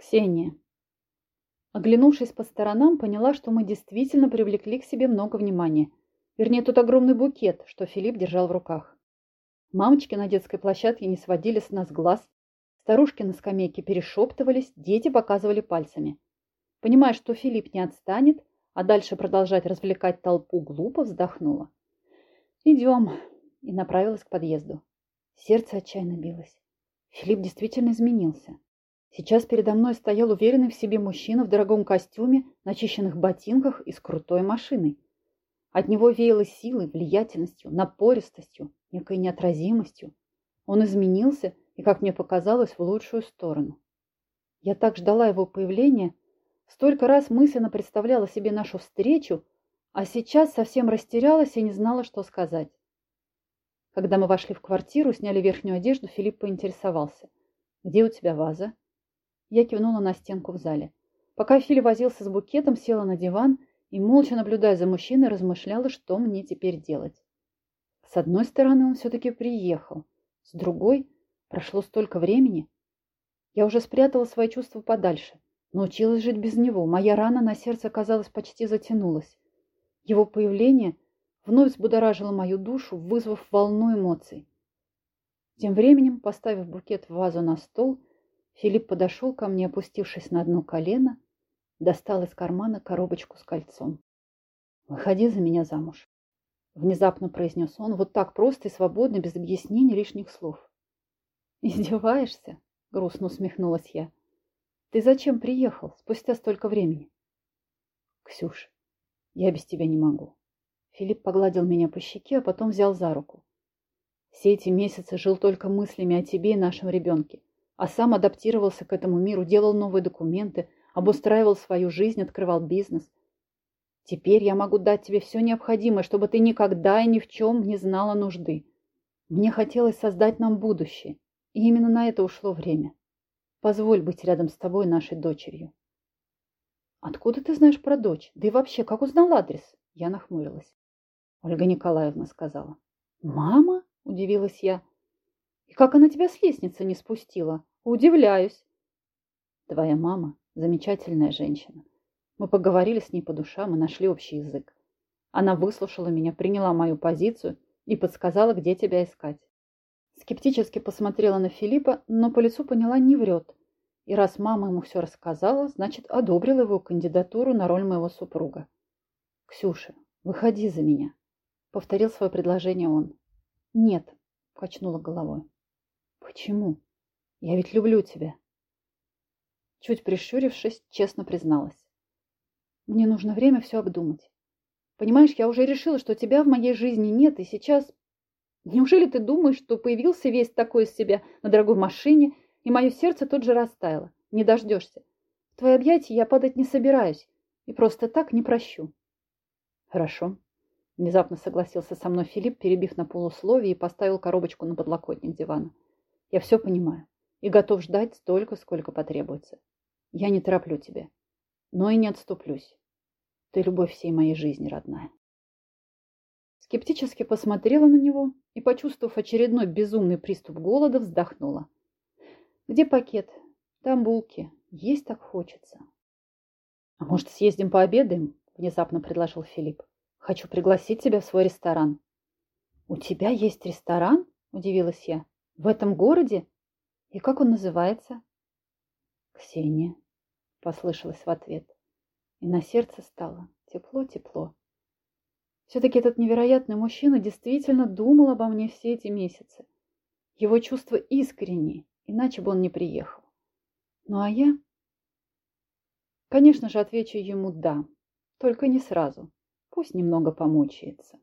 Ксения. Оглянувшись по сторонам, поняла, что мы действительно привлекли к себе много внимания. Вернее, тот огромный букет, что Филипп держал в руках. Мамочки на детской площадке не сводили с нас глаз. Старушки на скамейке перешептывались, дети показывали пальцами. Понимая, что Филипп не отстанет, а дальше продолжать развлекать толпу, глупо вздохнула. «Идем», и направилась к подъезду. Сердце отчаянно билось. Филипп действительно изменился. Сейчас передо мной стоял уверенный в себе мужчина в дорогом костюме, начищенных ботинках и с крутой машиной. От него веяло силой, влиятельностью, напористостью, некой неотразимостью. Он изменился и, как мне показалось, в лучшую сторону. Я так ждала его появления, столько раз мысленно представляла себе нашу встречу, а сейчас совсем растерялась и не знала, что сказать. Когда мы вошли в квартиру, сняли верхнюю одежду, Филипп поинтересовался. «Где у тебя ваза?» Я кивнула на стенку в зале. Пока Фили возился с букетом, села на диван и, молча наблюдая за мужчиной, размышляла, что мне теперь делать. С одной стороны, он все-таки приехал. С другой, прошло столько времени. Я уже спрятала свои чувства подальше. Научилась жить без него. Моя рана на сердце, казалось, почти затянулась. Его появление вновь взбудоражило мою душу, вызвав волну эмоций. Тем временем, поставив букет в вазу на стол, Филипп подошел ко мне, опустившись на одно колено, достал из кармана коробочку с кольцом. «Выходи за меня замуж», — внезапно произнес он, вот так просто и свободно, без объяснений лишних слов. «Издеваешься?» — грустно усмехнулась я. «Ты зачем приехал спустя столько времени?» «Ксюш, я без тебя не могу». Филипп погладил меня по щеке, а потом взял за руку. «Все эти месяцы жил только мыслями о тебе и нашем ребенке а сам адаптировался к этому миру, делал новые документы, обустраивал свою жизнь, открывал бизнес. Теперь я могу дать тебе все необходимое, чтобы ты никогда и ни в чем не знала нужды. Мне хотелось создать нам будущее, и именно на это ушло время. Позволь быть рядом с тобой, нашей дочерью. Откуда ты знаешь про дочь? Да и вообще, как узнал адрес? Я нахмурилась. Ольга Николаевна сказала. Мама? Удивилась я. И как она тебя с лестницы не спустила? Удивляюсь. Твоя мама замечательная женщина. Мы поговорили с ней по душам и нашли общий язык. Она выслушала меня, приняла мою позицию и подсказала, где тебя искать. Скептически посмотрела на Филиппа, но по лицу поняла, не врет. И раз мама ему все рассказала, значит, одобрила его кандидатуру на роль моего супруга. «Ксюша, выходи за меня», — повторил свое предложение он. «Нет», — качнула головой. «Почему?» Я ведь люблю тебя. Чуть прищурившись, честно призналась. Мне нужно время все обдумать. Понимаешь, я уже решила, что тебя в моей жизни нет, и сейчас... Неужели ты думаешь, что появился весь такой из себя на дорогой машине, и мое сердце тут же растаяло? Не дождешься. В твои объятия я падать не собираюсь, и просто так не прощу. Хорошо. Внезапно согласился со мной Филипп, перебив на полусловие и поставил коробочку на подлокотник дивана. Я все понимаю и готов ждать столько, сколько потребуется. Я не тороплю тебя, но и не отступлюсь. Ты любовь всей моей жизни, родная. Скептически посмотрела на него и, почувствовав очередной безумный приступ голода, вздохнула. Где пакет? Там булки. Есть так хочется. А может, съездим пообедаем? Внезапно предложил Филипп. Хочу пригласить тебя в свой ресторан. У тебя есть ресторан? Удивилась я. В этом городе? И как он называется? Ксения, послышалось в ответ. И на сердце стало тепло-тепло. Все-таки этот невероятный мужчина действительно думал обо мне все эти месяцы. Его чувства искренние, иначе бы он не приехал. Ну а я... Конечно же, отвечу ему «да», только не сразу. Пусть немного помучается.